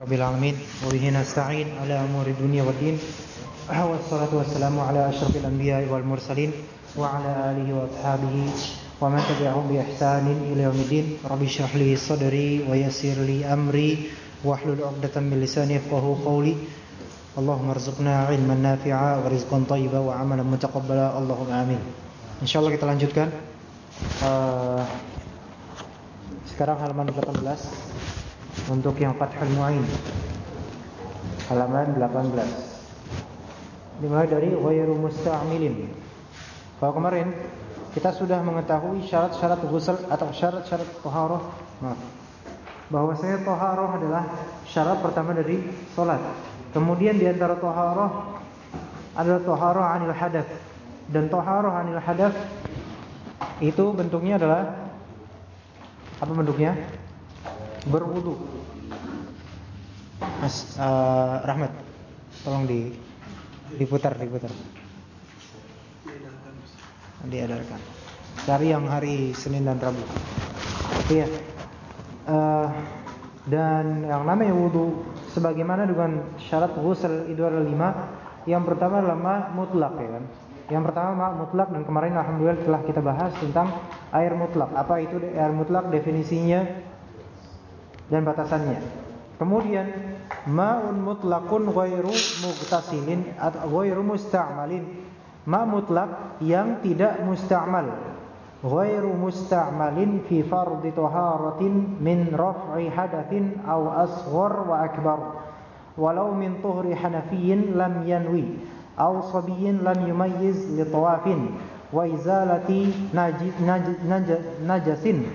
رب العالمين وبه نستعين على أمور الدنيا والدين والصلاة والسلام على أشرف الأنبياء والمرسلين وعلى آله وأصحابه ومن تبعهم بإحسان إلى يوم الدين رب اشرح لي صدري ويسر لي أمري واحلل عقدة من لساني يفقهوا قولي اللهم ارزقنا علما نافعا ورزقا طيبا وعملا متقبلا اللهم آمين Insyaallah kita lanjutkan uh, Sekarang halaman 18 untuk yang Fathul Mu'in. Halaman 18 Dimulai dari Ghairu musta'milin Kalau kemarin Kita sudah mengetahui syarat-syarat ghusl Atau syarat-syarat toharoh. Bahwasanya toharoh adalah Syarat pertama dari solat Kemudian di antara toharoh Adalah toharoh anil hadath dan toharoh anil hadas itu bentuknya adalah apa bentuknya? Berwudu. Mas uh, Rahmat, tolong di diputar diputar. Diadarkan. Cari yang hari Senin dan Rabu. Iya. Uh, dan yang namanya wudu sebagaimana dengan syarat ghusl itu ada lima. Yang pertama adalah mutlak ya kan. Yang pertama ma mutlak dan kemarin alhamdulillah telah kita bahas tentang air mutlak. Apa itu air mutlak definisinya dan batasannya. Kemudian ma'un mutlakun ghairu mughtasilin atau ghairu musta'malin. Ma mutlak yang tidak musta'mal. Ghairu musta'malin fi fardhi taharatin min raf'i hadatsin aw asghar wa akbar. Walau min tuhri hanafiyin lam yanwi aw sabiyyin lam yumayyiz li tawafin wa izalati najasin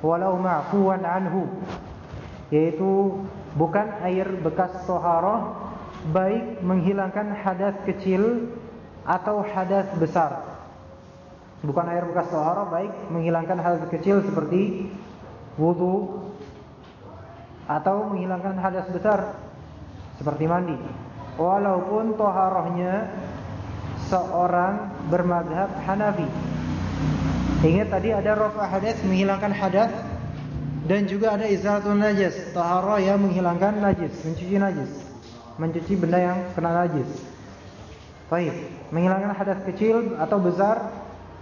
walau ma'fuwan anhu yaitu bukan air bekas toharoh baik menghilangkan hadas kecil atau hadas besar bukan air bekas toharoh baik menghilangkan hadas kecil seperti wudu atau menghilangkan hadas besar seperti mandi walaupun toharohnya seorang bermadhab Hanafi. Ingat tadi ada rafa hadas menghilangkan hadas dan juga ada izalatun najis, toharoh yang menghilangkan najis, mencuci najis, mencuci benda yang kena najis. Baik, menghilangkan hadas kecil atau besar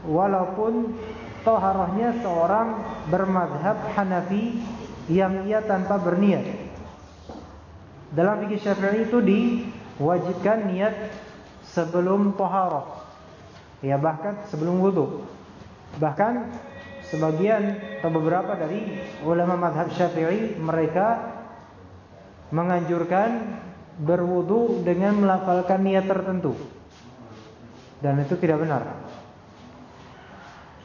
walaupun toharohnya seorang bermadhab Hanafi yang ia tanpa berniat. Dalam fikih Syafi'i itu di wajibkan niat sebelum taharah. Ya bahkan sebelum wudu. Bahkan sebagian atau beberapa dari ulama madhab Syafi'i mereka menganjurkan berwudu dengan melafalkan niat tertentu. Dan itu tidak benar.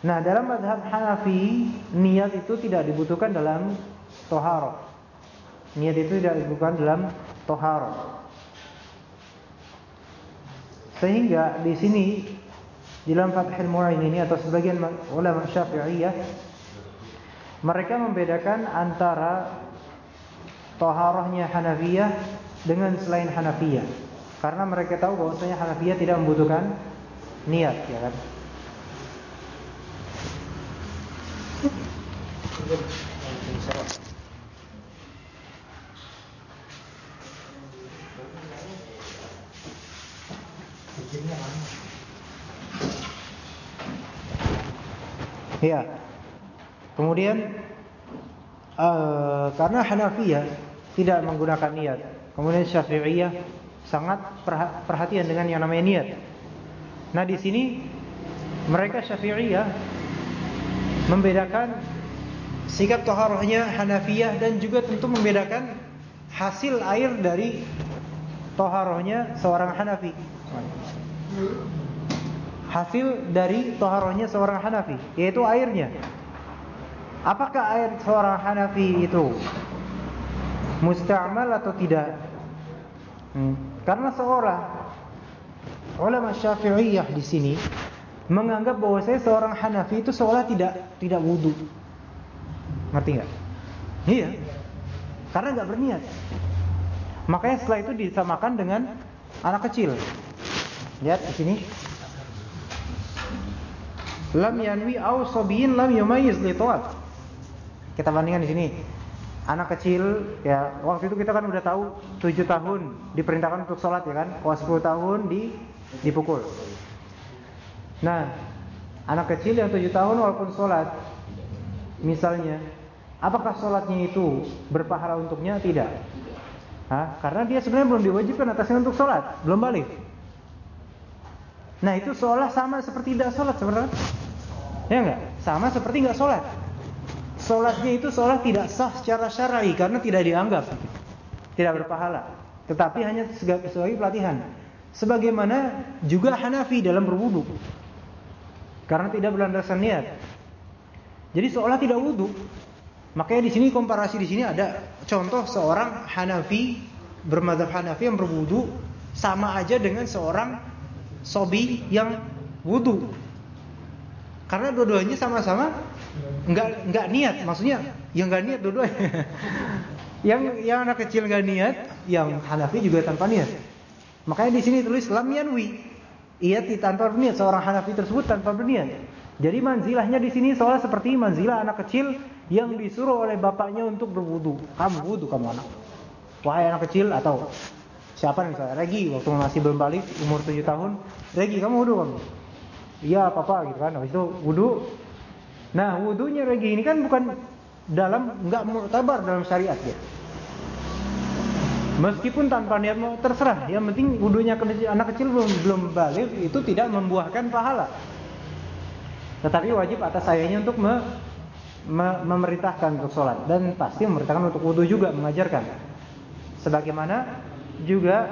Nah, dalam madhab Hanafi niat itu tidak dibutuhkan dalam toharo. Niat itu tidak dibutuhkan dalam toharo. Sehingga di sini di dalam Fathul Mu'in ini atau sebagian ulama Syafi'iyah mereka membedakan antara taharahnya Hanafiyah dengan selain Hanafiyah. Karena mereka tahu bahwasanya Hanafiyah tidak membutuhkan niat, ya kan? Ya. Kemudian uh, karena Hanafiyah tidak menggunakan niat. Kemudian Syafi'iyah sangat perhatian dengan yang namanya niat. Nah, di sini mereka Syafi'iyah membedakan sikap taharahnya Hanafiyah dan juga tentu membedakan hasil air dari taharahnya seorang Hanafi hasil dari toharohnya seorang Hanafi, yaitu airnya. Apakah air seorang Hanafi itu musta'mal atau tidak? Hmm. Karena seorang ulama Syafi'iyah di sini menganggap bahwa saya seorang Hanafi itu seolah tidak tidak wudu. Ngerti nggak? Iya. Karena nggak berniat. Makanya setelah itu disamakan dengan anak kecil. Lihat di sini lam yanwi au sabiyin lam yumayyiz li tawaf. Kita bandingkan di sini. anak kecil ya waktu itu kita kan udah tahu 7 tahun diperintahkan untuk sholat ya kan kalau 10 tahun di dipukul nah anak kecil yang 7 tahun walaupun sholat misalnya apakah sholatnya itu berpahala untuknya tidak Hah? karena dia sebenarnya belum diwajibkan atasnya untuk sholat belum balik nah itu seolah sama seperti tidak sholat sebenarnya ya enggak sama seperti enggak sholat Sholatnya itu seolah tidak sah secara syar'i karena tidak dianggap tidak berpahala, tetapi hanya sebagai pelatihan. Sebagaimana juga Hanafi dalam berwudu. Karena tidak berlandaskan niat. Jadi seolah tidak wudu. Makanya di sini komparasi di sini ada contoh seorang Hanafi bermadzhab Hanafi yang berwudu sama aja dengan seorang sobi yang wudu. Karena dua-duanya sama-sama Enggak enggak niat, maksudnya yang enggak niat dua-duanya. yang yang anak kecil enggak niat, yang Hanafi juga tanpa niat. Makanya di sini tulis lam yanwi. Ia tanpa berniat seorang Hanafi tersebut tanpa berniat. Jadi manzilahnya di sini soal seperti manzilah anak kecil yang disuruh oleh bapaknya untuk berwudu. Kamu wudu kamu anak. Wahai anak kecil atau siapa misalnya Regi waktu masih belum balik umur 7 tahun, Regi kamu wudu kamu. Iya papa gitu kan. Habis itu wudu Nah, wudhunya regi ini kan bukan dalam enggak mu'tabar dalam syariat ya. Meskipun tanpa niat mau terserah, yang penting wudhunya anak kecil belum belum balik itu tidak membuahkan pahala. Tetapi wajib atas ayahnya untuk me, me, memerintahkan untuk sholat dan pasti memerintahkan untuk wudhu juga mengajarkan. Sebagaimana juga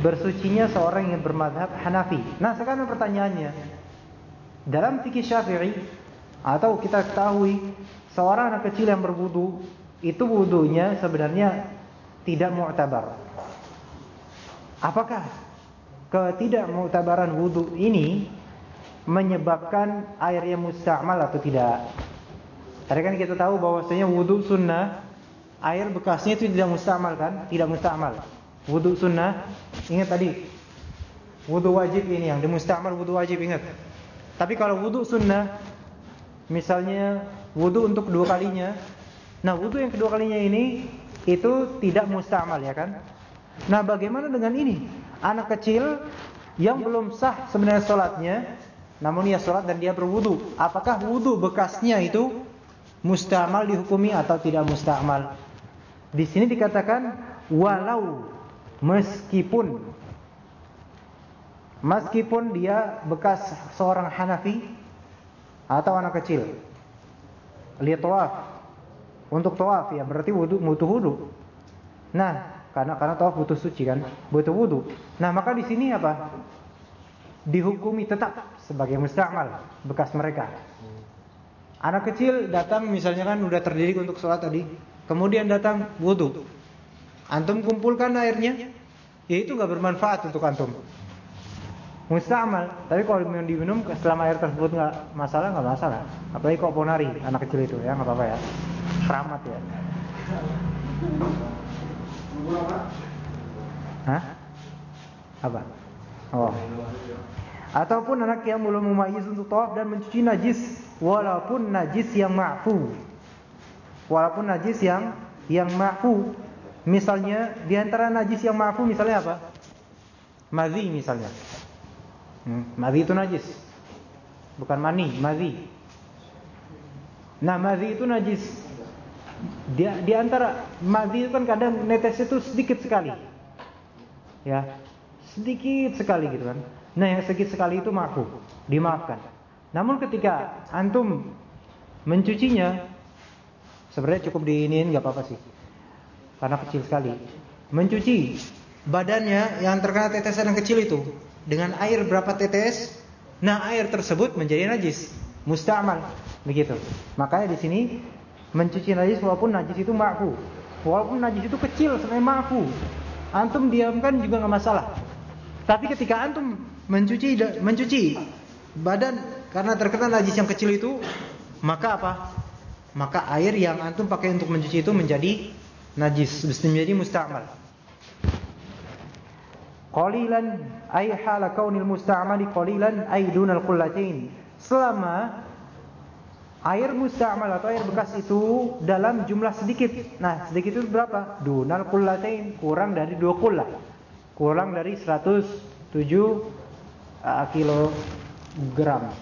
bersucinya seorang yang bermadhab Hanafi. Nah sekarang pertanyaannya, dalam fikih Syafi'i atau kita ketahui seorang anak kecil yang berwudu itu wudunya sebenarnya tidak mu'tabar. Apakah ketidakmu'tabaran wudu ini menyebabkan airnya musta'mal atau tidak? Tadi kan kita tahu bahwasanya wudu sunnah air bekasnya itu tidak musta'mal kan? Tidak musta'mal. Wudu sunnah ingat tadi wudu wajib ini yang dimusta'mal wudu wajib ingat. Tapi kalau wudu sunnah misalnya wudhu untuk kedua kalinya. Nah, wudhu yang kedua kalinya ini itu tidak mustamal ya kan? Nah, bagaimana dengan ini? Anak kecil yang belum sah sebenarnya sholatnya, namun ia sholat dan dia berwudhu. Apakah wudhu bekasnya itu mustamal dihukumi atau tidak mustamal? Di sini dikatakan walau meskipun meskipun dia bekas seorang Hanafi atau anak kecil. Lihat tawaf. Untuk tawaf ya berarti wudu butuh wudu. Nah, karena karena tawaf butuh suci kan, butuh wudu. Nah, maka di sini apa? Dihukumi tetap sebagai musta'mal bekas mereka. Anak kecil datang misalnya kan udah terdidik untuk sholat tadi, kemudian datang wudu. Antum kumpulkan airnya, ya itu nggak bermanfaat untuk antum musta'mal. Tapi kalau yang diminum selama air tersebut nggak masalah nggak masalah. Apalagi kok ponari anak kecil itu ya nggak apa-apa ya. Keramat ya. Hah? Apa? Oh. Ataupun anak yang belum memayis untuk tawaf dan mencuci najis walaupun najis yang ma'fu. Walaupun najis yang yang ma'fu. Misalnya di antara najis yang ma'fu misalnya apa? Mazi misalnya. Hmm. Madhi itu najis. Bukan mani, madhi. Nah, madhi itu najis. Di, di antara madhi itu kan kadang netes itu sedikit sekali. Ya. Sedikit sekali gitu kan. Nah, yang sedikit sekali itu maku, dimaafkan. Namun ketika antum mencucinya sebenarnya cukup diinin nggak apa-apa sih. Karena kecil sekali. Mencuci badannya yang terkena tetesan yang kecil itu dengan air berapa tetes, nah air tersebut menjadi najis, musta'mal, begitu. Makanya di sini mencuci najis walaupun najis itu ma'fu. Walaupun najis itu kecil sebenarnya ma'fu. Antum diamkan juga nggak masalah. Tapi ketika antum mencuci mencuci badan karena terkena najis yang kecil itu, maka apa? Maka air yang antum pakai untuk mencuci itu menjadi najis, menjadi musta'mal. Qalilan ay hala kaunil musta'mali qalilan ay dunal qullatain. Selama Air musta'mal atau air bekas itu dalam jumlah sedikit. Nah, sedikit itu berapa? Dunal kullatain, kurang dari 2 kullah. Kurang dari 107 uh, kilogram.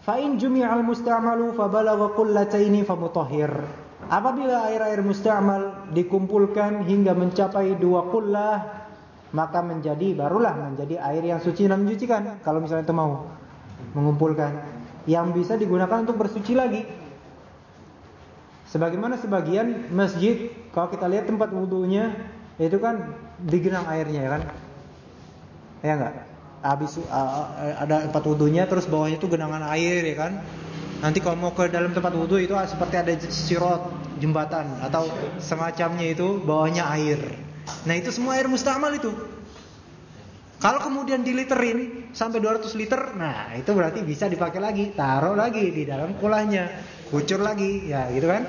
Fa in jumi'al musta'malu fa balagha qullataini fa mutahhir. Apabila air-air musta'mal dikumpulkan hingga mencapai dua kullah, maka menjadi barulah menjadi air yang suci dan mencucikan. Kalau misalnya itu mau mengumpulkan yang bisa digunakan untuk bersuci lagi. Sebagaimana sebagian masjid kalau kita lihat tempat wudhunya itu kan digenang airnya ya kan? Ya enggak? Habis uh, ada tempat wudhunya terus bawahnya itu genangan air ya kan? Nanti kalau mau ke dalam tempat wudhu itu seperti ada sirot jembatan atau semacamnya itu bawahnya air. Nah itu semua air mustamal itu. Kalau kemudian diliterin sampai 200 liter, nah itu berarti bisa dipakai lagi, taruh lagi di dalam kulahnya, kucur lagi, ya gitu kan?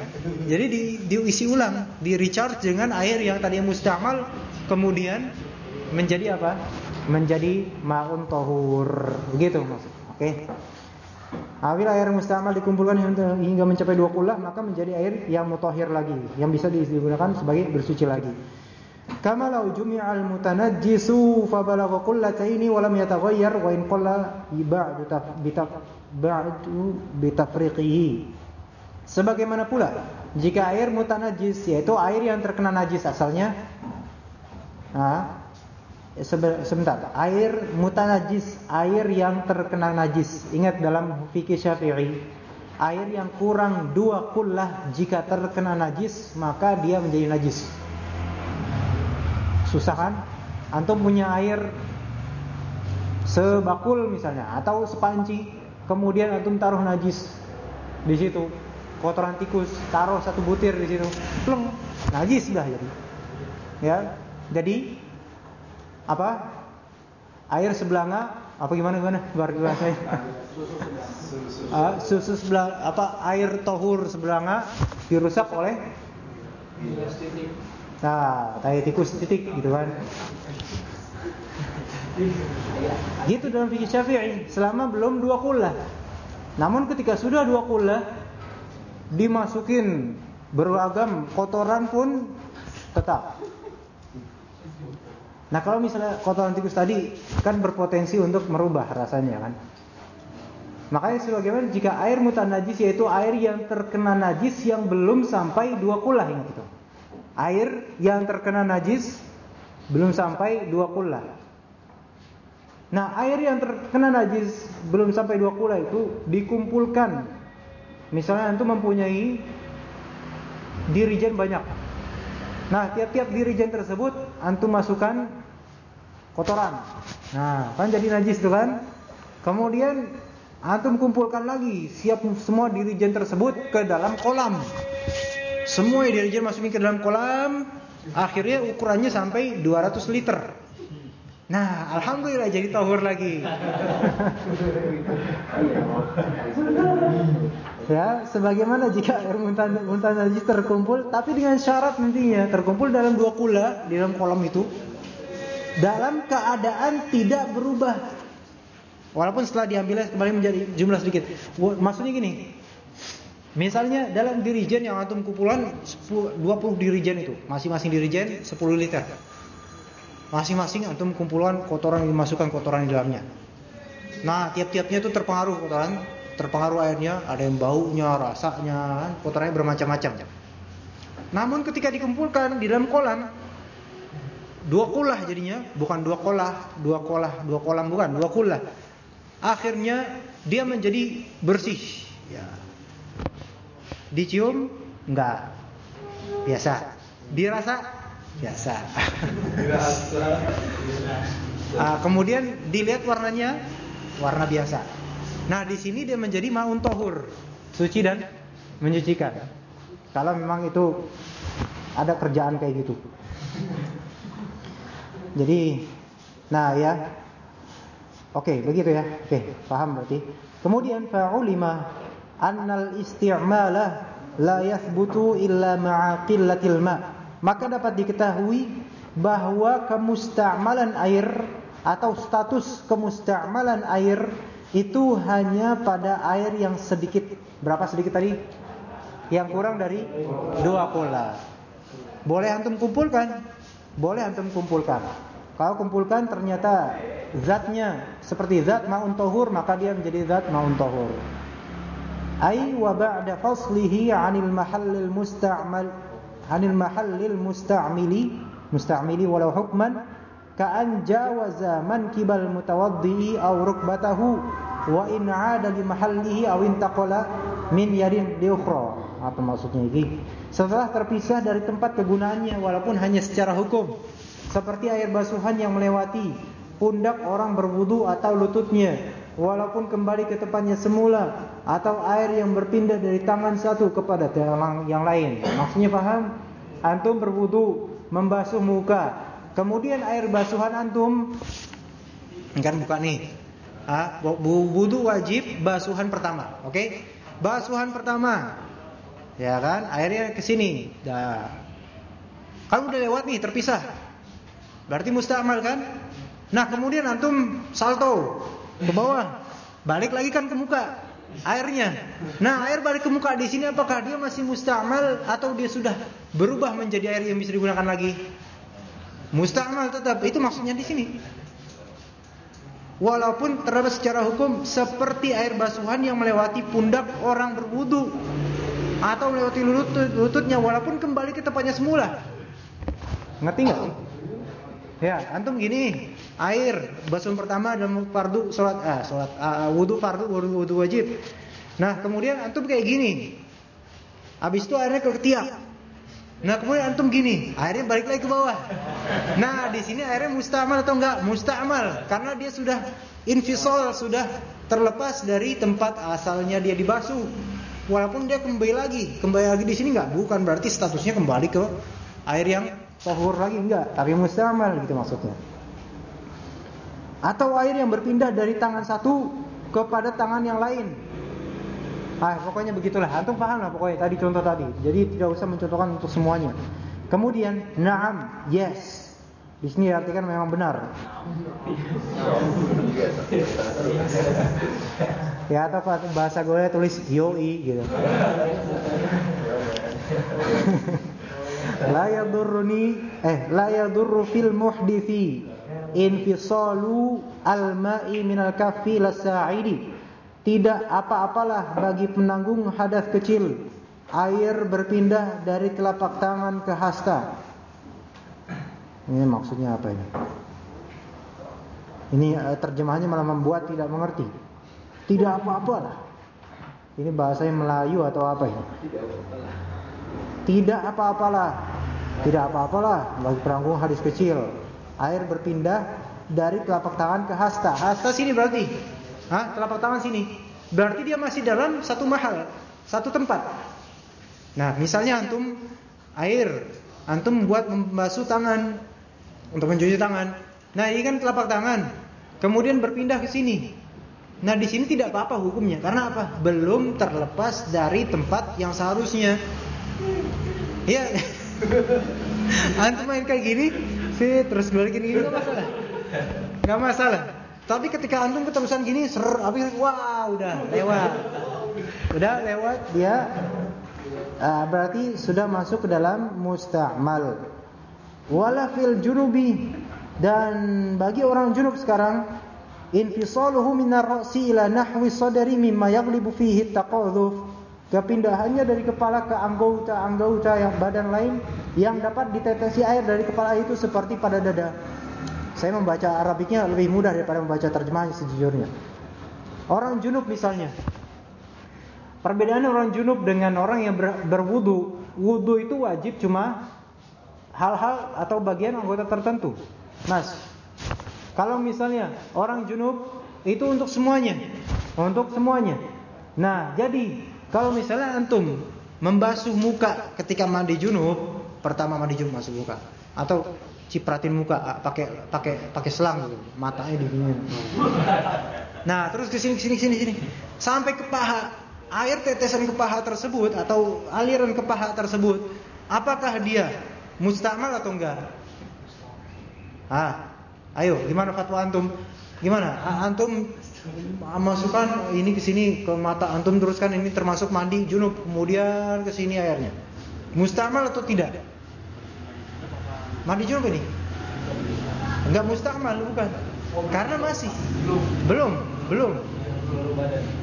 Jadi di, diisi ulang, di recharge dengan air yang tadi mustamal, kemudian menjadi apa? Menjadi maun tohur, gitu maksud. Oke. Okay. Apabila air mustamal dikumpulkan hingga mencapai dua kulah, maka menjadi air yang mutahhir lagi, yang bisa digunakan sebagai bersuci lagi. Kama law jumi'al mutanajjisu fa balagha qullataini wa lam yataghayyar wa in qalla ba'du ba'du bitafriqihi. Sebagaimana pula jika air mutanajis yaitu air yang terkena najis asalnya nah, sebentar air mutanajis air yang terkena najis. Ingat dalam fikih Syafi'i air yang kurang dua kullah jika terkena najis maka dia menjadi najis Susah kan? Antum punya air sebakul misalnya atau sepanci, kemudian antum taruh najis di situ, kotoran tikus, taruh satu butir di situ, pleng, najis sudah jadi. Ya, jadi apa? Air sebelanga apa gimana gimana luar biasa saya uh, susu sebelang apa air tohur sebelanga dirusak oleh Nah, tai tikus titik gitu kan. Gitu dalam fikih Syafi'i, selama belum dua kullah. Namun ketika sudah dua kullah dimasukin beragam kotoran pun tetap. Nah, kalau misalnya kotoran tikus tadi kan berpotensi untuk merubah rasanya kan. Makanya sebagaimana jika air mutan najis yaitu air yang terkena najis yang belum sampai dua kullah ingat itu air yang terkena najis belum sampai dua kula. Nah, air yang terkena najis belum sampai dua kula itu dikumpulkan. Misalnya antum mempunyai dirijen banyak. Nah, tiap-tiap dirijen tersebut antum masukkan kotoran. Nah, kan jadi najis tuh kan? Kemudian antum kumpulkan lagi siap semua dirijen tersebut ke dalam kolam. Semua deterjen masukin ke dalam kolam, akhirnya ukurannya sampai 200 liter. Nah, alhamdulillah jadi tahur lagi. ya, sebagaimana jika air muntah najis terkumpul, tapi dengan syarat nantinya terkumpul dalam dua kula di dalam kolam itu, dalam keadaan tidak berubah. Walaupun setelah diambil kembali menjadi jumlah sedikit. Maksudnya gini, Misalnya dalam dirijen yang antum kumpulan 20 dirijen itu, masing-masing dirijen 10 liter. Masing-masing antum kumpulan kotoran dimasukkan kotoran di dalamnya. Nah, tiap-tiapnya itu terpengaruh kotoran, terpengaruh airnya, ada yang baunya, rasanya, kotorannya bermacam-macam. Namun ketika dikumpulkan di dalam kolam, dua kulah jadinya, bukan dua kolah, dua kolah, dua kolam bukan, dua kulah. Akhirnya dia menjadi bersih. Ya, Dicium? Enggak. Biasa. Dirasa? Biasa. Dirasa. uh, kemudian dilihat warnanya warna biasa. Nah, di sini dia menjadi maun tohur, suci dan menyucikan. Kalau memang itu ada kerjaan kayak gitu. Jadi, nah ya, oke okay, begitu ya, oke okay, paham berarti. Kemudian fa'ulima annal isti'mala la yathbutu illa ma'a qillatil ma. Maka dapat diketahui bahwa kemusta'malan air atau status kemusta'malan air itu hanya pada air yang sedikit. Berapa sedikit tadi? Yang kurang dari dua kula. Boleh antum kumpulkan? Boleh antum kumpulkan. Kalau kumpulkan ternyata zatnya seperti zat ma'un tahur maka dia menjadi zat ma'un tahur. Ai wa ba'da faslihi 'anil mahallil musta'mal 'anil mahallil musta'mili musta'mili walau hukman ka'an jawaza mankibal mutawaddi aw rukbatahu wa in 'ada li mahallihi aw intaqala min li ukhra. Apa maksudnya ini? Setelah terpisah dari tempat kegunaannya walaupun hanya secara hukum seperti air basuhan yang melewati pundak orang berwudu atau lututnya walaupun kembali ke tempatnya semula atau air yang berpindah dari tangan satu kepada tangan yang lain. Maksudnya paham? Antum berwudu, membasuh muka. Kemudian air basuhan antum kan buka nih. Ah, wudu wajib basuhan pertama, oke? Okay? Basuhan pertama. Ya kan? Airnya ke sini. Dah. Kalau udah lewat nih terpisah. Berarti mustamal kan? Nah, kemudian antum salto ke bawah. Balik lagi kan ke muka airnya. Nah, air balik ke muka di sini apakah dia masih mustamal atau dia sudah berubah menjadi air yang bisa digunakan lagi? Mustamal tetap. Itu maksudnya di sini. Walaupun terdapat secara hukum seperti air basuhan yang melewati pundak orang berwudu atau melewati lutut, lututnya walaupun kembali ke tempatnya semula. Ngerti nggak? Ya, antum gini, air basuhan pertama dalam fardu salat ah salat ah, wudu fardu wudu, wudu wajib. Nah, kemudian antum kayak gini. Habis itu airnya ke ketiak. Nah, kemudian antum gini, airnya balik lagi ke bawah. Nah, di sini airnya mustamal atau enggak? Mustamal karena dia sudah infisol, sudah terlepas dari tempat asalnya dia dibasuh. Walaupun dia kembali lagi, kembali lagi di sini enggak? Bukan berarti statusnya kembali ke air yang tohur lagi enggak, tapi mustamal gitu maksudnya. Atau air yang berpindah dari tangan satu kepada tangan yang lain. Ah, pokoknya begitulah. Antum paham lah pokoknya tadi contoh tadi. Jadi tidak usah mencontohkan untuk semuanya. Kemudian, na'am, yes. Di sini artikan memang benar. ya atau bahasa gue tulis yoi gitu. la yadurruni eh la yadurru fil muhdithi infisalu al-ma'i minal kaffi lasa'idi. Tidak apa-apalah bagi penanggung hadas kecil. Air berpindah dari telapak tangan ke hasta. Ini maksudnya apa ini? Ini eh, terjemahannya malah membuat tidak mengerti. Tidak apa-apalah. Ini bahasanya Melayu atau apa ini? Tidak apa-apalah. Tidak apa-apalah bagi peranggung hadis kecil. Air berpindah dari telapak tangan ke hasta. Hasta sini berarti. Hah? Telapak tangan sini. Berarti dia masih dalam satu mahal, satu tempat. Nah, misalnya antum air, antum buat membasuh tangan untuk mencuci tangan. Nah, ini kan telapak tangan. Kemudian berpindah ke sini. Nah, di sini tidak apa-apa hukumnya. Karena apa? Belum terlepas dari tempat yang seharusnya. Iya. Antum main kayak gini, sih terus balikin gini nggak masalah. Nggak masalah. Tapi ketika antum keterusan gini, ser, habis wah udah lewat. Udah lewat dia uh, berarti sudah masuk ke dalam musta'mal. Wala fil junubi dan bagi orang junub sekarang infisaluhu minar ra'si ila nahwi sadri mimma yaghlibu fihi taqadhuf Kepindahannya dari kepala ke anggota-anggota yang badan lain yang dapat ditetesi air dari kepala itu seperti pada dada. Saya membaca Arabiknya lebih mudah daripada membaca terjemahannya sejujurnya. Orang junub misalnya. Perbedaan orang junub dengan orang yang ber, berwudu. Wudu itu wajib cuma hal-hal atau bagian anggota tertentu. Mas, kalau misalnya orang junub itu untuk semuanya. Untuk semuanya. Nah, jadi kalau misalnya antum membasuh muka ketika mandi junub, pertama mandi junub masuk muka atau cipratin muka ah, pakai pakai pakai selang gitu, matanya diginiin. Nah, terus ke sini sini sini sini sampai ke paha. Air tetesan ke paha tersebut atau aliran ke paha tersebut, apakah dia mustamal atau enggak? Ah, ayo, gimana fatwa antum? Gimana? Antum masukkan ini ke sini ke mata antum teruskan ini termasuk mandi junub kemudian ke sini airnya. Mustamal atau tidak? Mandi junub ini? Enggak mustamal bukan. Karena masih belum, belum.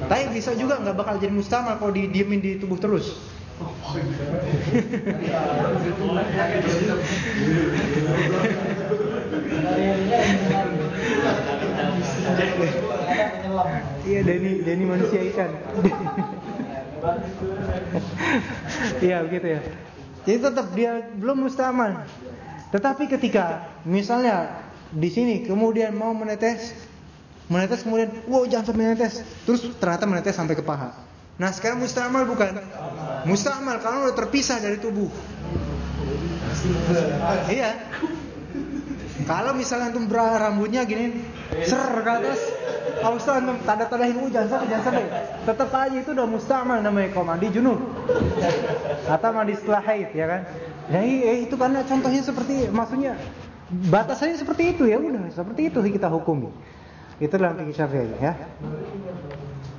Tapi bisa juga nggak bakal jadi mustamal kalau didiemin di tubuh terus. Iya Denny Denny manusia ikan. Iya begitu ya. Jadi tetap dia belum mustamal. Tetapi ketika misalnya di sini kemudian mau menetes, menetes kemudian, wow jangan sampai menetes, terus ternyata menetes sampai ke paha. Nah sekarang mustamal bukan? Mustamal karena udah terpisah dari tubuh. Iya. Kalau misalnya antum rambutnya gini, ser ke atas, harus antum tanda-tandain jangan sampai, jangan sampai. Tetap aja itu udah mustamal namanya kalau mandi junub. Atau mandi setelah haid ya kan. Jadi eh, itu karena contohnya seperti maksudnya batasannya seperti itu ya udah seperti itu kita hukumi. Itu dalam fikih Syafi'i ya.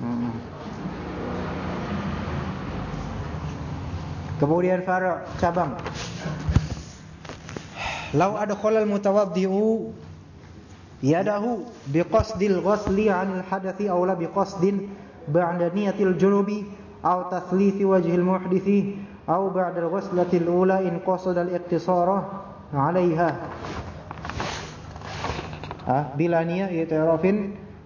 Hmm. Kemudian faro cabang. Lau adkhala al-mutawaddi'u yadahu يده بقصد الغسل عن الحدث أو لا بقصد بعد نية الجنوب أو تثليث وجه المحدث أو بعد الغسلة الأولى إن قصد الاقتصار عليها. آه، بلا نية اعتراف.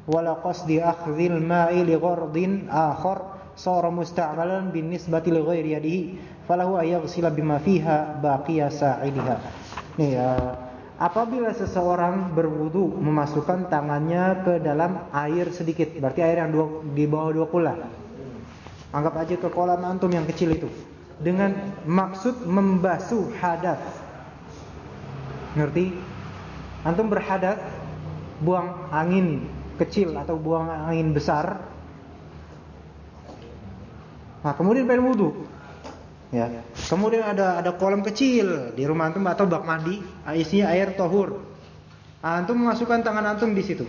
ولا قصد أخذ الماء لغرض آخر. صار مستعملا بالنسبة لغير يده فله أن يغسل بما فيها باقي ساعدها. إيه، آه، apabila seseorang berwudu memasukkan tangannya ke dalam air sedikit berarti air yang dua, di bawah dua kula anggap aja ke kolam antum yang kecil itu dengan maksud membasuh hadat ngerti antum berhadat buang angin kecil atau buang angin besar. Nah, kemudian pengen wudhu. Ya. Kemudian ada ada kolam kecil di rumah antum atau bak mandi, isinya air tohur. Antum memasukkan tangan antum di situ.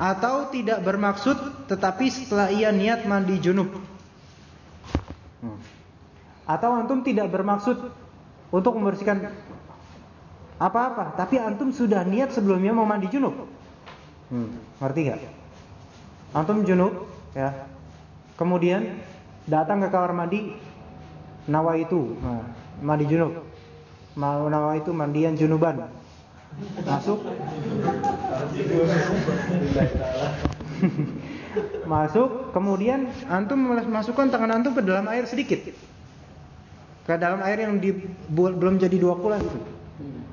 Atau tidak bermaksud tetapi setelah ia niat mandi junub. Hmm. Atau antum tidak bermaksud untuk membersihkan apa-apa, tapi antum sudah niat sebelumnya mau mandi junub. Hmm, ngerti gak? Antum junub, ya. Kemudian datang ke kamar mandi, nawa itu, nah, mandi junub. Mau nawa itu mandian junuban. Masuk. Masuk, kemudian antum masukkan tangan antum ke dalam air sedikit. Ke dalam air yang di, belum jadi dua kula itu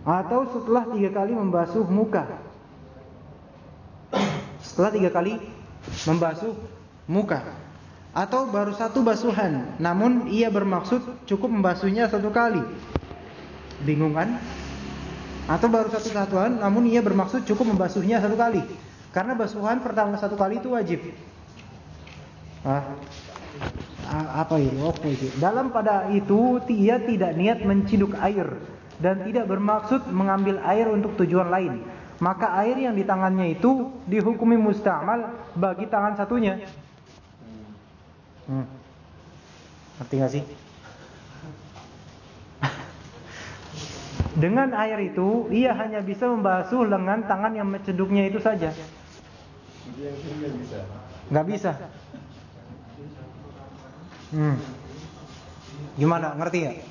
atau setelah tiga kali membasuh muka. Setelah tiga kali membasuh muka. Atau baru satu basuhan, namun ia bermaksud cukup membasuhnya satu kali. Bingung kan? Atau baru satu satuan, namun ia bermaksud cukup membasuhnya satu kali. Karena basuhan pertama satu kali itu wajib. Ah, apa ini? Oke, dalam pada itu ia tidak niat menciduk air dan tidak bermaksud mengambil air untuk tujuan lain, maka air yang di tangannya itu dihukumi musta'mal bagi tangan satunya. Hmm. Ngerti gak sih? Dengan air itu, ia hanya bisa membasuh lengan tangan yang menceduknya itu saja. Gak bisa. Hmm. Gimana? Ngerti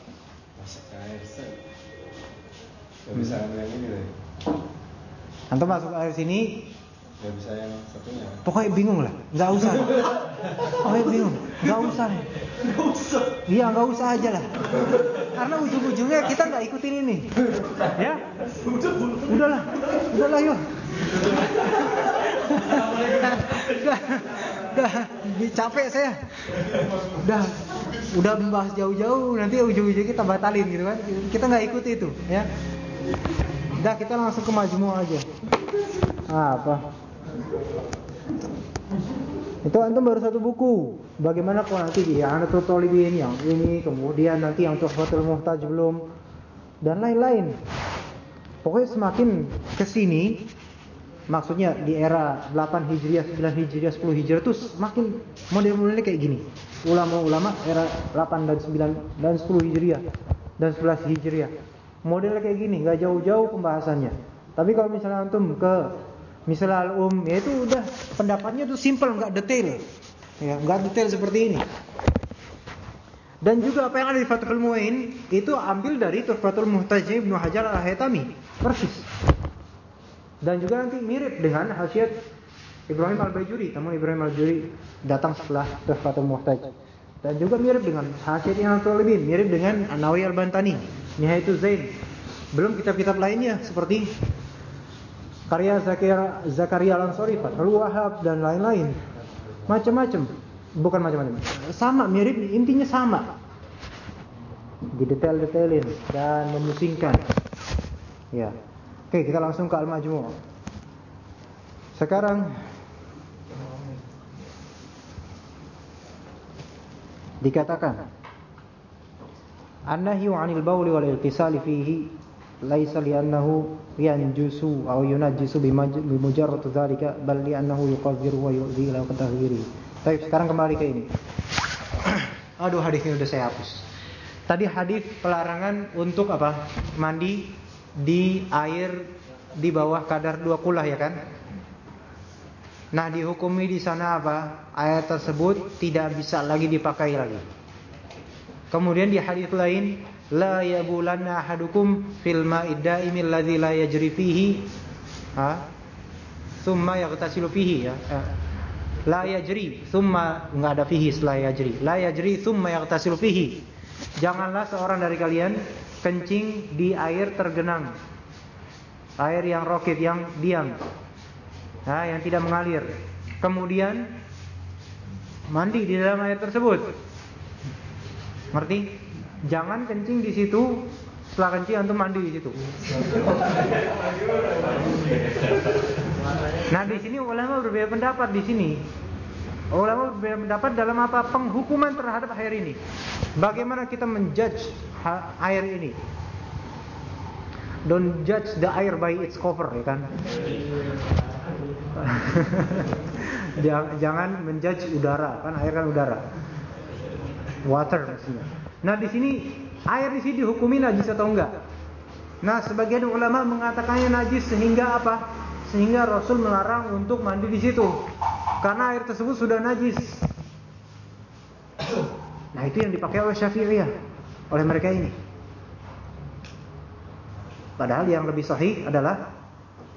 bisa hmm. Antum masuk air sini Gak bisa yang satunya. Pokoknya bingung lah, nggak usah. Pokoknya bingung, nggak usah. Nggak usah. Iya nggak usah aja lah. Karena ujung-ujungnya kita nggak ikutin ini, ya. Udahlah, udahlah yuk. Udah, udah, capek saya. Udah, udah membahas jauh-jauh, nanti ujung-ujungnya kita batalin gitu kan. Kita nggak ikuti itu, ya. Udah kita langsung ke majmu aja. Ah, apa? Itu antum baru satu buku. Bagaimana kalau nanti di Anatul Talibin yang ini, kemudian nanti yang Tuhfatul Muhtaj belum dan lain-lain. Pokoknya semakin ke sini maksudnya di era 8 Hijriah, 9 Hijriah, 10 Hijriah itu makin model-modelnya kayak gini. Ulama-ulama era 8 dan 9 dan 10 Hijriah dan 11 Hijriah. Modelnya kayak gini, nggak jauh-jauh pembahasannya. Tapi kalau misalnya antum ke misalnya al-um, ya itu udah pendapatnya tuh simple, nggak detail. Ya, nggak detail seperti ini. Dan juga apa yang ada di Fathul Mu'in itu ambil dari Tuhfatul Muhtaj Ibnu Hajar Al-Haytami. Persis. Dan juga nanti mirip dengan hasiat Ibrahim Al-Bajuri. Namun Ibrahim Al-Bajuri datang setelah Tuhfatul Muhtaj. Dan juga mirip dengan hasiat yang lebih mirip dengan Anawi Al-Bantani, Nihaitu Zain. Belum kitab-kitab lainnya seperti karya Zakaria, Zakaria Al-Ansari, Fathul Wahab dan lain-lain. Macam-macam bukan macam-macam. Sama, mirip, intinya sama. Didetail-detailin dan memusingkan. Ya. Oke, kita langsung ke Al-Majmu'. Sekarang dikatakan An-nahyu 'anil bauli wal iltisali fihi laisa li'annahu yanjusu aw yunajjisu bimujarrad dzalika bal li'annahu yuqadhiru wa yu'dhi ila qadhiri. Baik, sekarang kembali ke ini. Aduh, hadisnya udah saya hapus. Tadi hadis pelarangan untuk apa? Mandi di air di bawah kadar dua kulah ya kan? Nah, dihukumi di sana apa? Air tersebut tidak bisa lagi dipakai lagi. Kemudian di hadis lain, la yabulanna ahadukum fil ma'id daimil ladzi la yajri fihi. Ha? Tsumma yaghtasilu fihi ya. La yajri thumma enggak ada fihi la yajri. La yajri thumma yaghtasilu fihi. Janganlah seorang dari kalian kencing di air tergenang. Air yang rokit yang diam. Nah, yang tidak mengalir. Kemudian mandi di dalam air tersebut. Ngerti jangan kencing di situ setelah kencing antum mandi di situ Nah di sini ulama berbeda pendapat di sini. Ulama berbeda pendapat dalam apa penghukuman terhadap air ini. Bagaimana kita menjudge air ini? Don't judge the air by its cover, ya kan? Jangan menjudge udara, kan air kan udara. Water maksudnya. Nah di sini air di sini dihukumi najis atau enggak? Nah sebagian ulama mengatakannya najis sehingga apa? sehingga Rasul melarang untuk mandi di situ karena air tersebut sudah najis. Nah, itu yang dipakai oleh Syafi'iyah oleh mereka ini. Padahal yang lebih sahih adalah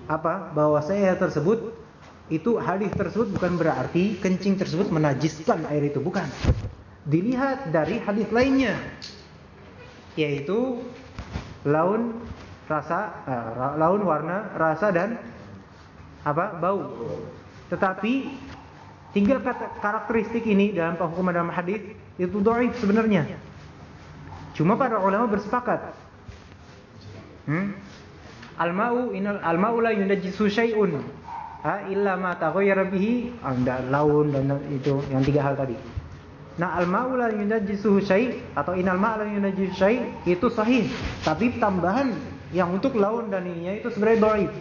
apa? Bahwa saya tersebut itu hadis tersebut bukan berarti kencing tersebut menajiskan air itu, bukan. Dilihat dari hadis lainnya yaitu laun rasa, uh, laun warna, rasa dan apa bau. Tetapi tiga karakteristik ini dalam penghukuman dalam hadis itu dhaif sebenarnya. Cuma para ulama bersepakat. Hmm? Al-ma'u inal al-ma'u la yunajjisu syai'un. Ha, illa ma taghayyara bihi anda laun dan itu yang tiga hal tadi. Nah, al-ma'u la yunajjisu syai' atau inal ma'u la syai' itu sahih, tapi tambahan yang untuk laun dan ininya itu sebenarnya dhaif.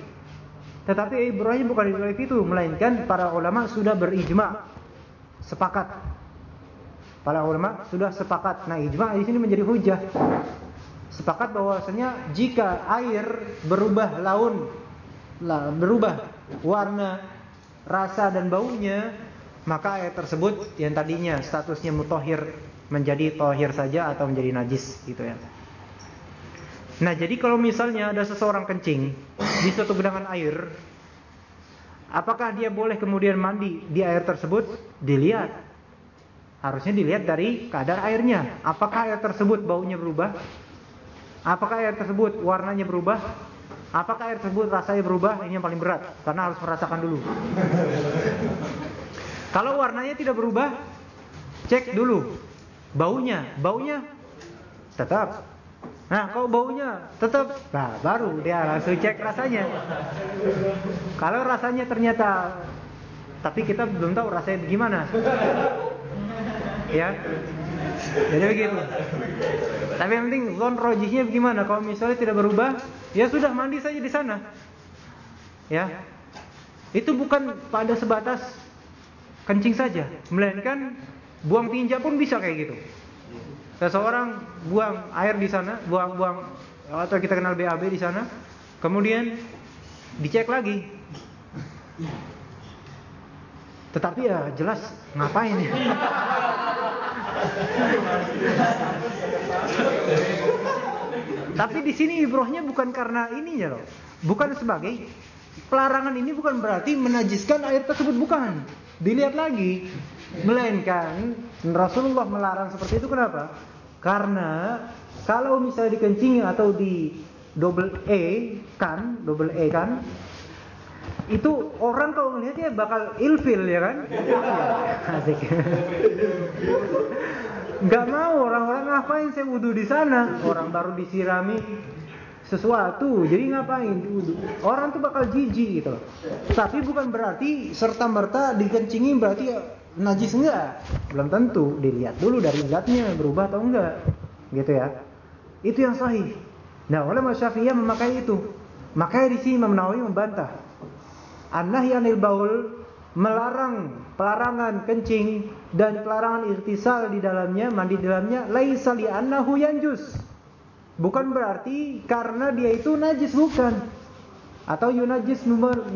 Tetapi Ibrahim bukan riwayat itu, melainkan para ulama sudah berijma, sepakat. Para ulama sudah sepakat. Nah, ijma di sini menjadi hujah. Sepakat bahwasanya jika air berubah laun, lah, berubah warna, rasa dan baunya, maka air tersebut yang tadinya statusnya mutohir menjadi tohir saja atau menjadi najis gitu ya. Nah, jadi kalau misalnya ada seseorang kencing di suatu genangan air, apakah dia boleh kemudian mandi di air tersebut? Dilihat. Harusnya dilihat dari kadar airnya. Apakah air tersebut baunya berubah? Apakah air tersebut warnanya berubah? Apakah air tersebut rasanya berubah? Ini yang paling berat karena harus merasakan dulu. Kalau warnanya tidak berubah, cek dulu baunya. Baunya tetap Nah, kalau baunya tetap, nah baru dia langsung cek rasanya. Kalau rasanya ternyata, tapi kita belum tahu rasanya gimana. Ya, jadi begitu. Tapi yang penting zon rojihnya bagaimana? Kalau misalnya tidak berubah, ya sudah mandi saja di sana. Ya, itu bukan pada sebatas kencing saja, melainkan buang tinja pun bisa kayak gitu. Seseorang buang air di sana, buang-buang atau kita kenal BAB di sana, kemudian dicek lagi. Tetapi ya jelas ngapain ya? Tapi di sini ibrohnya bukan karena ininya loh, bukan sebagai Pelarangan ini bukan berarti menajiskan air tersebut bukan. Dilihat lagi, melainkan Rasulullah melarang seperti itu kenapa? Karena kalau misalnya dikencingi atau di double E kan, double E kan, itu orang kalau melihatnya bakal ilfil ya kan? Asik. Gak mau orang-orang ngapain saya wudhu di sana? Orang baru disirami sesuatu. Jadi ngapain? Orang tuh bakal jijik gitu. Tapi bukan berarti serta merta dikencingi berarti ya najis enggak. Belum tentu. Dilihat dulu dari zatnya berubah atau enggak. Gitu ya. Itu yang sahih. Nah, ulama Syafi'iyah memakai itu. Makanya di sini Imam Nawawi membantah. An-nahyanil baul melarang pelarangan kencing dan pelarangan irtisal di dalamnya, mandi di dalamnya laisa li annahu yanjus Bukan berarti karena dia itu najis bukan. Atau yunajis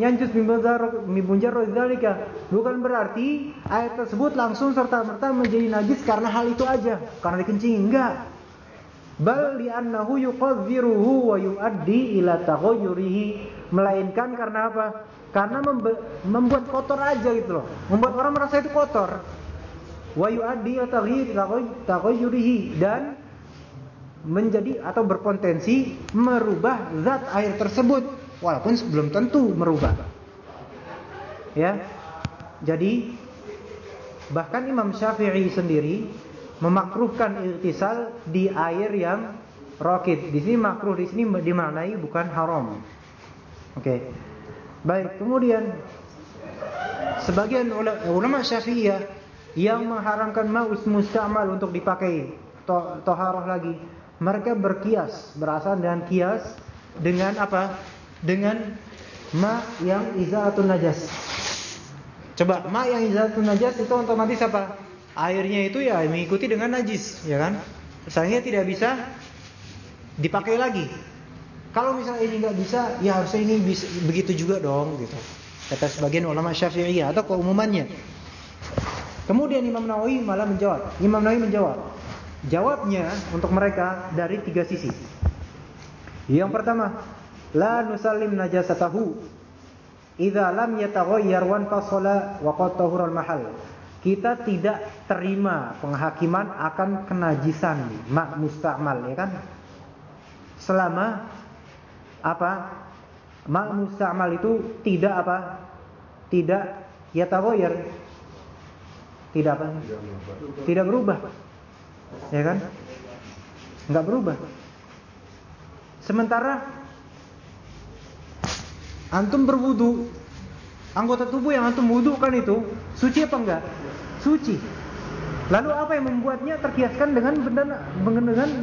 yanjus mimunjar dzalika. Bukan berarti air tersebut langsung serta merta menjadi najis karena hal itu aja, karena dikencingi enggak. Bal li'annahu yuqadhiruhu wa yuaddi ila taghayyurihi. Melainkan karena apa? Karena membuat kotor aja gitu loh. Membuat orang merasa itu kotor. Wa yuaddi ila taghayyurihi dan menjadi atau berpotensi merubah zat air tersebut walaupun belum tentu merubah. Ya. Jadi bahkan Imam Syafi'i sendiri memakruhkan irtisal di air yang rokit. Di sini makruh di sini dimaknai bukan haram. Oke. Baik, kemudian sebagian ulama Syafi'iyah yang mengharamkan maus mustamal untuk dipakai toharoh lagi mereka berkias, berasal dengan kias dengan apa? Dengan ma yang izalatun najas. Coba, ma yang izalatun najas itu otomatis apa? Airnya itu ya mengikuti dengan najis, ya kan? Sehingga tidak bisa dipakai lagi. Kalau misalnya ini nggak bisa, ya harusnya ini bisa, begitu juga dong, gitu. Kata sebagian ulama Syafi'iyah atau keumumannya. Kemudian Imam Nawawi malah menjawab. Imam Nawawi menjawab, Jawabnya untuk mereka dari tiga sisi. Yang pertama, la nusallim najasatahu idza lam yataghayyar wan fasala wa qad mahal. Kita tidak terima penghakiman akan kenajisan mak musta'mal ya kan? Selama apa? Mak musta'mal itu tidak apa? Tidak yataghayyar. Tidak apa? Tidak berubah. Ya kan? Enggak berubah. Sementara antum berwudu, anggota tubuh yang antum wudu kan itu suci apa enggak? Suci. Lalu apa yang membuatnya terkiaskan dengan benda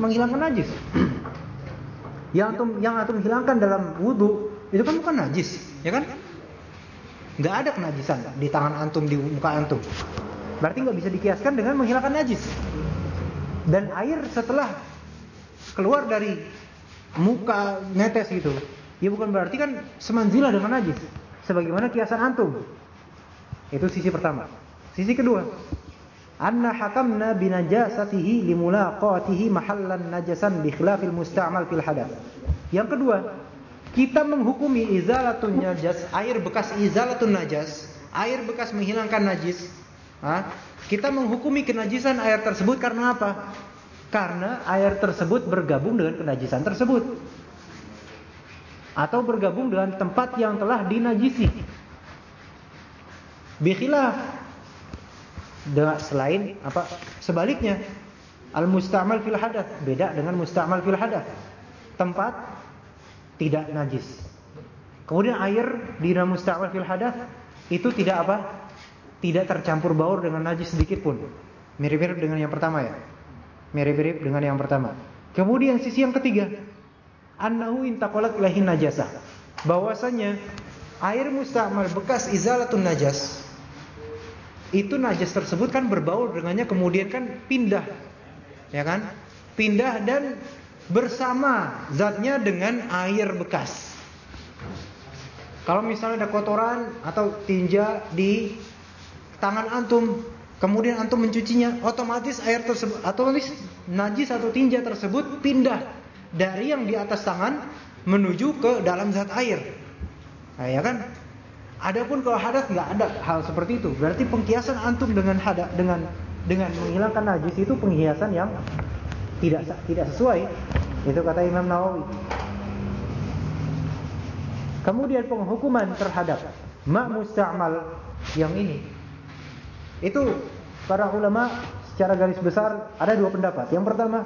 menghilangkan najis? yang antum yang antum hilangkan dalam wudu itu kan bukan najis, ya kan? Enggak ada kenajisan di tangan antum di muka antum. Berarti nggak bisa dikiaskan dengan menghilangkan najis dan air setelah keluar dari muka netes gitu ya bukan berarti kan semanzilah dengan najis sebagaimana kiasan antum itu sisi pertama sisi kedua anna hakamna binajasatihi limulaqatihi mahallan najasan bi khilafil musta'mal fil hadath yang kedua kita menghukumi izalatun najas air bekas izalatun najas air bekas menghilangkan najis ha? Kita menghukumi kenajisan air tersebut karena apa? Karena air tersebut bergabung dengan kenajisan tersebut. Atau bergabung dengan tempat yang telah dinajisi. Bikhilaf. Dengan selain apa? Sebaliknya, al-mustamal fil hadath beda dengan mustamal fil hadath. Tempat tidak najis. Kemudian air di mustamal fil hadath itu tidak apa? Tidak tercampur baur dengan najis sedikit pun. Mirip-mirip dengan yang pertama ya. Mirip-mirip dengan yang pertama. Kemudian sisi yang ketiga, annahu intaqalat ilahi najasah. Bahwasanya air musta'mal bekas izalatun najas itu najis tersebut kan berbau dengannya kemudian kan pindah. Ya kan? Pindah dan bersama zatnya dengan air bekas. Kalau misalnya ada kotoran atau tinja di tangan antum, kemudian antum mencucinya, otomatis air tersebut otomatis najis atau tinja tersebut pindah dari yang di atas tangan menuju ke dalam zat air. Nah, ya kan? Adapun kalau hadas nggak ada hal seperti itu. Berarti pengkiasan antum dengan hadas dengan dengan menghilangkan najis itu penghiasan yang tidak tidak sesuai. Itu kata Imam Nawawi. Kemudian penghukuman terhadap ma musta'mal yang ini. Itu para ulama secara garis besar ada dua pendapat. Yang pertama,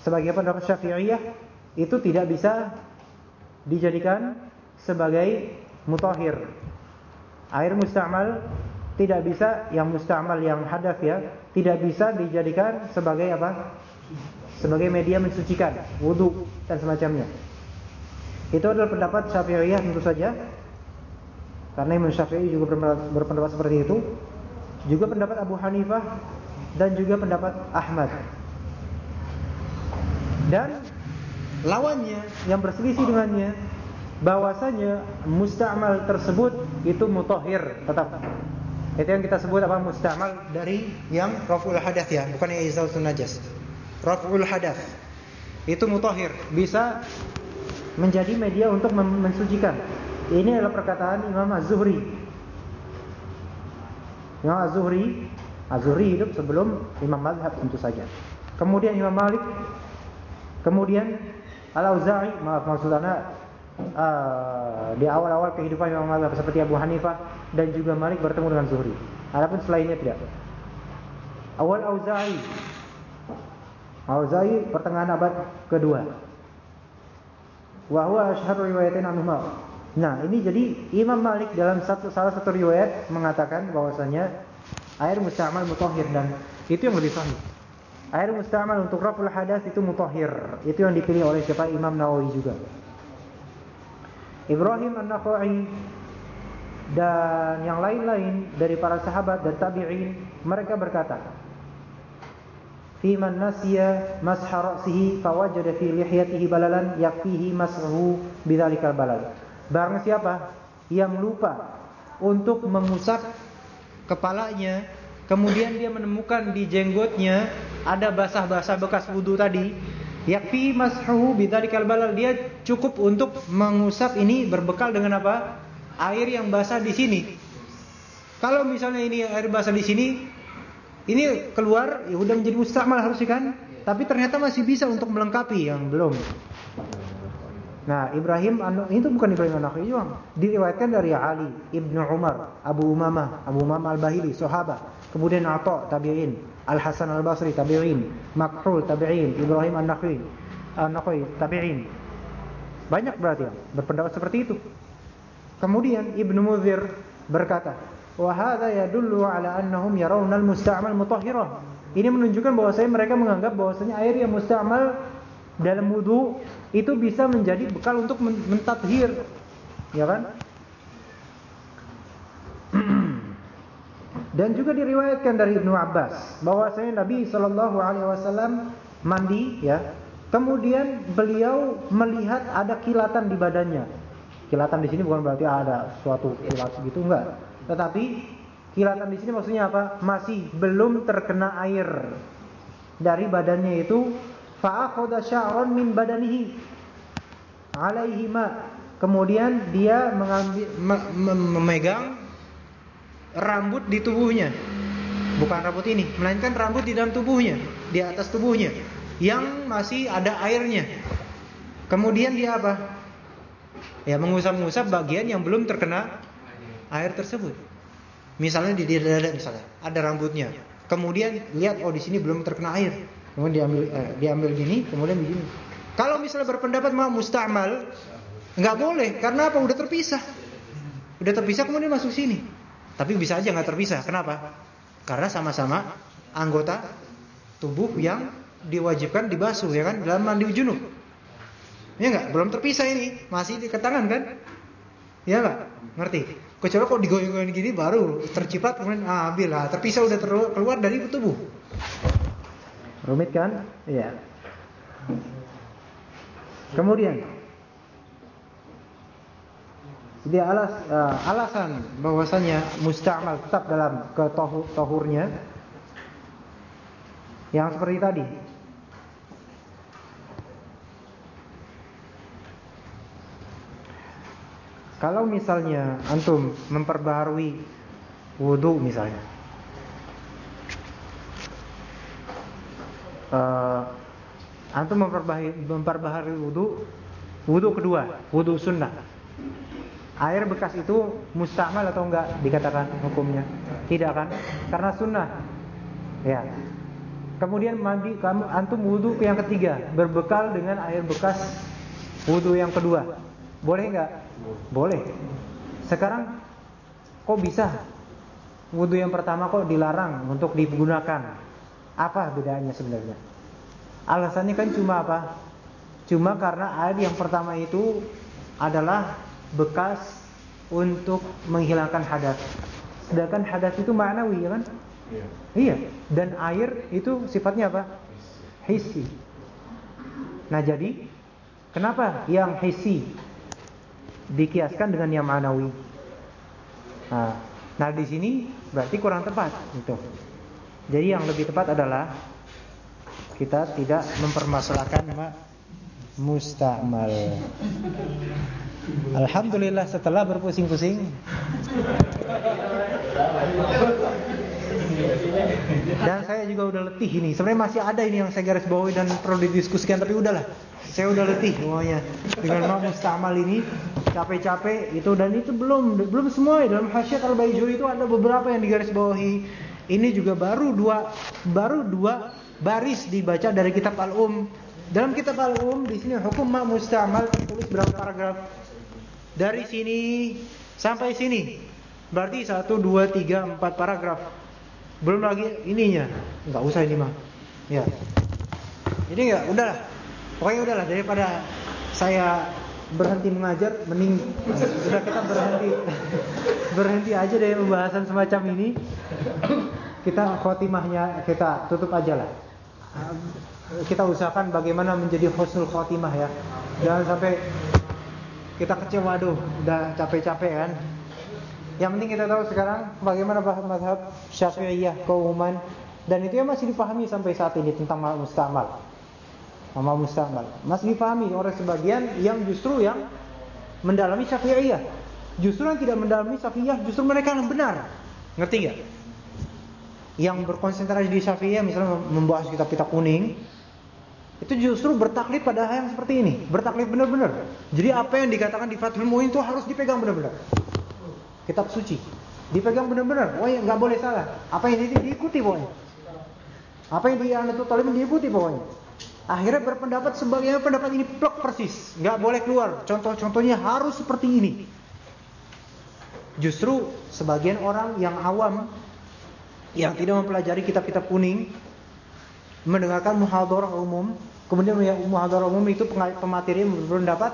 sebagai pendapat Syafi'iyah itu tidak bisa dijadikan sebagai mutahhir. Air musta'mal tidak bisa yang musta'mal yang hadas ya, tidak bisa dijadikan sebagai apa? Sebagai media mensucikan wudu dan semacamnya. Itu adalah pendapat Syafi'iyah tentu saja. Karena Imam Syafi'i juga berpendapat seperti itu. Juga pendapat Abu Hanifah dan juga pendapat Ahmad. Dan lawannya yang berselisih dengannya bahwasanya musta'mal tersebut itu mutahhir tetap. Itu yang kita sebut apa musta'mal dari yang raf'ul hadath ya, bukan yang izalatul najas. Raf'ul hadath itu mutahhir, bisa menjadi media untuk mensucikan. Ini adalah perkataan Imam Az-Zuhri. Imam Az-Zuhri, Az-Zuhri hidup sebelum Imam Mazhab tentu saja. Kemudian Imam Malik, kemudian Al-Auza'i, maaf maksudnya uh, di awal-awal kehidupan Imam Malik seperti Abu Hanifah dan juga Malik bertemu dengan Zuhri. Adapun selainnya tidak. Awal Auza'i. Auza'i pertengahan abad kedua. Wa huwa asyharu riwayatin anhuma. Nah, ini jadi Imam Malik dalam satu salah satu riwayat mengatakan bahwasanya air musta'mal mutahhir dan itu yang lebih sahih. Air musta'mal untuk raful hadas itu mutahhir. Itu yang dipilih oleh siapa Imam Nawawi juga. Ibrahim An-Nakhai dan yang lain-lain dari para sahabat dan tabi'in mereka berkata Fiman nasiya masha ra'sihi fawajada fi lihyatihi balalan yakfihi mas'uhu bidzalikal balal. Barang siapa yang lupa untuk mengusap kepalanya kemudian dia menemukan di jenggotnya ada basah-basah bekas wudu tadi Yakfi mashuhu bidzalikal balal dia cukup untuk mengusap ini berbekal dengan apa? Air yang basah di sini. Kalau misalnya ini air basah di sini, ini keluar ya udah menjadi mustakmal harusnya kan? Tapi ternyata masih bisa untuk melengkapi yang belum. Nah, Ibrahim itu bukan Ibrahim anak Ijuang. Diriwayatkan dari Ali, Ibnu Umar, Abu Umamah, Abu Umamah Al-Bahili, sahabat. Kemudian Atha, tabi'in, Al-Hasan Al-Basri, tabi'in, Makhul, tabi'in, Ibrahim An-Nakhi, An-Nakhi, tabi'in. Banyak berarti yang berpendapat seperti itu. Kemudian Ibnu Muzir berkata, "Wa hadza yadullu ala annahum yarawna al-musta'mal mutahhirah." Ini menunjukkan bahwasanya mereka menganggap bahwasanya air yang musta'mal dalam wudu itu bisa menjadi bekal untuk mentathir. Ya kan? Dan juga diriwayatkan dari Ibnu Abbas bahwasanya Nabi Shallallahu alaihi wasallam mandi ya. Kemudian beliau melihat ada kilatan di badannya. Kilatan di sini bukan berarti ada suatu kilat gitu enggak. Tetapi kilatan di sini maksudnya apa? Masih belum terkena air dari badannya itu fa'akhadha sya'ran min badanihi alaihi ma kemudian dia mengambil memegang rambut di tubuhnya. Bukan rambut ini melainkan rambut di dalam tubuhnya di atas tubuhnya yang masih ada airnya. Kemudian dia apa? Ya mengusap-ngusap bagian yang belum terkena air tersebut. Misalnya di dada misalnya ada rambutnya. Kemudian lihat oh di sini belum terkena air Kemudian diambil eh, diambil gini, kemudian begini. Kalau misalnya berpendapat mau musta'mal, nggak boleh karena apa? Udah terpisah. Udah terpisah kemudian masuk sini. Tapi bisa aja nggak terpisah. Kenapa? Karena sama-sama anggota tubuh yang diwajibkan dibasuh ya kan dalam mandi junub. Ya enggak? Belum terpisah ini, masih di tangan kan? Ya nggak? Ngerti? Kecuali kok digoyang-goyang gini baru terciprat kemudian ah, ambil lah, terpisah udah keluar dari tubuh. Rumit kan? Iya. Kemudian jadi alas, uh, alasan bahwasanya musta'mal tetap dalam ketohurnya yang seperti tadi. Kalau misalnya antum memperbaharui wudhu misalnya, uh, antum memperbaharui, memperbaharui wudhu, wudhu kedua, wudhu sunnah Air bekas itu mustamal atau enggak dikatakan hukumnya? Tidak kan? Karena sunnah. Ya. Kemudian mandi kamu antum wudhu yang ketiga berbekal dengan air bekas wudhu yang kedua. Boleh enggak? Boleh. Sekarang kok bisa wudhu yang pertama kok dilarang untuk digunakan? Apa bedanya sebenarnya? Alasannya kan cuma apa? Cuma karena air yang pertama itu adalah bekas untuk menghilangkan hadas. Sedangkan hadas itu maknawi ya kan? Iya. Iya. Dan air itu sifatnya apa? Hissi. Nah jadi kenapa yang hissi dikiaskan dengan yang maknawi? Nah, nah di sini berarti kurang tepat itu. Jadi yang lebih tepat adalah kita tidak mempermasalahkan mustamal. Alhamdulillah setelah berpusing-pusing. Dan saya juga udah letih ini. Sebenarnya masih ada ini yang saya garis bawahi dan perlu didiskusikan Tapi udahlah. Saya udah letih semuanya. Dengan mau mustamal ini Capek-capek itu Dan itu belum belum semua ya. Dalam hasyat al-bayjuri itu ada beberapa yang digaris bawahi Ini juga baru dua Baru dua baris dibaca dari kitab al-um dalam kitab al-um di sini hukum ma mustamal tertulis berapa paragraf? Dari sini sampai sini. Berarti 1 2 3 4 paragraf. Belum lagi ininya. Enggak usah ini mah. Ya. Jadi enggak, udahlah. Pokoknya udahlah daripada saya berhenti mengajar mending sudah kita berhenti berhenti aja dari pembahasan semacam ini. Kita khotimahnya kita tutup aja lah. Kita usahakan bagaimana menjadi husnul khotimah ya. Jangan sampai kita kecewa aduh udah capek-capek kan yang penting kita tahu sekarang bagaimana mazhab syafi'iyah keumuman dan itu yang masih dipahami sampai saat ini tentang mal mustamal mal mustamal masih dipahami oleh sebagian yang justru yang mendalami syafi'iyah justru yang tidak mendalami syafi'iyah justru mereka yang benar ngerti nggak yang berkonsentrasi di syafi'iyah misalnya membahas kitab-kitab kuning itu justru bertaklid pada hal yang seperti ini. Bertaklid benar-benar. Jadi apa yang dikatakan di Fathul Muin itu harus dipegang benar-benar. Kitab suci. Dipegang benar-benar. Oh ya, nggak boleh salah. Apa yang di diikuti pokoknya. Apa yang dianut Talib diikuti pokoknya. Akhirnya berpendapat sebagaimana pendapat ini plok persis, nggak boleh keluar. Contoh-contohnya harus seperti ini. Justru sebagian orang yang awam yang tidak mempelajari kitab-kitab kuning mendengarkan muhadharah umum Kemudian yang muhadharah umum itu pemateri berpendapat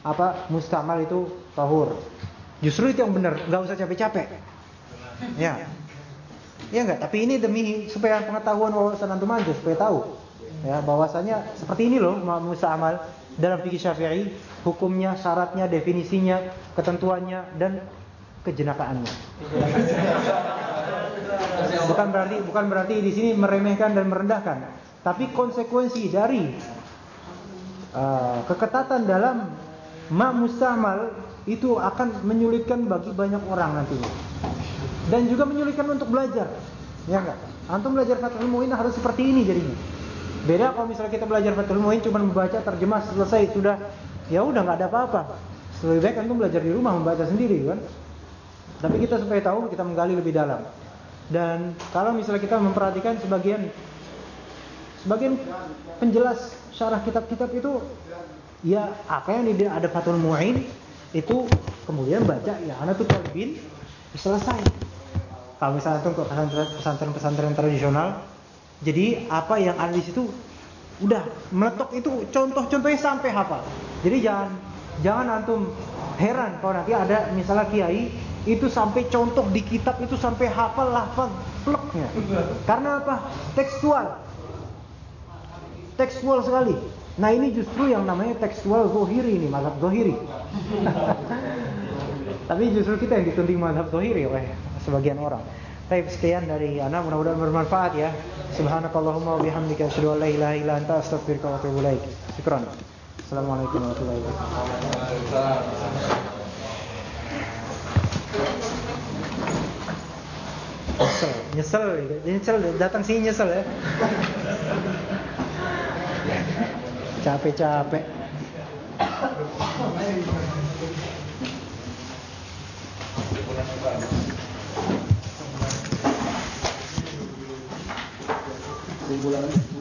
apa mustamal itu tahur. Justru itu yang benar, nggak usah capek-capek. Ya. Ya enggak, tapi ini demi supaya pengetahuan wawasan antum aja supaya tahu. Ya, bahwasanya seperti ini loh mustamal dalam fikih Syafi'i, hukumnya, syaratnya, definisinya, ketentuannya dan kejenakaannya. Bukan berarti bukan berarti di sini meremehkan dan merendahkan. Tapi konsekuensi dari uh, keketatan dalam ma mustamal itu akan menyulitkan bagi banyak orang nantinya. Dan juga menyulitkan untuk belajar. Ya enggak? Antum belajar Fathul Muin harus seperti ini jadinya. Beda kalau misalnya kita belajar Fathul Muin cuma membaca terjemah selesai sudah ya udah nggak ada apa-apa. Lebih baik antum belajar di rumah membaca sendiri kan. Tapi kita supaya tahu kita menggali lebih dalam. Dan kalau misalnya kita memperhatikan sebagian Sebagian penjelas syarah kitab-kitab itu ya apa yang di ada Fathul Mu'in itu kemudian baca ya anak tuh talibin selesai. Kalau misalnya tuh ke pesantren-pesantren tradisional, jadi apa yang ada di situ udah meletok itu contoh-contohnya sampai hafal. Jadi jangan jangan antum Heran kalau nanti ada misalnya kiai itu sampai contoh di kitab itu sampai hafal lafaz pleknya. Karena apa? Tekstual. Tekstual sekali. Nah ini justru yang namanya tekstual zohiri ini, mazhab zohiri. Tapi justru kita yang dituding mazhab zohiri oleh sebagian orang. Baik, sekian dari Ana mudah-mudahan bermanfaat ya. Subhanakallahumma wabihamdika. asyhadu la ilaha anta astagfirullah wa atubu ilaik. Assalamualaikum warahmatullahi wabarakatuh. Nyesel, nyesel, datang sini nyesel ya. Capek-capek. Terima kasih. particularmente.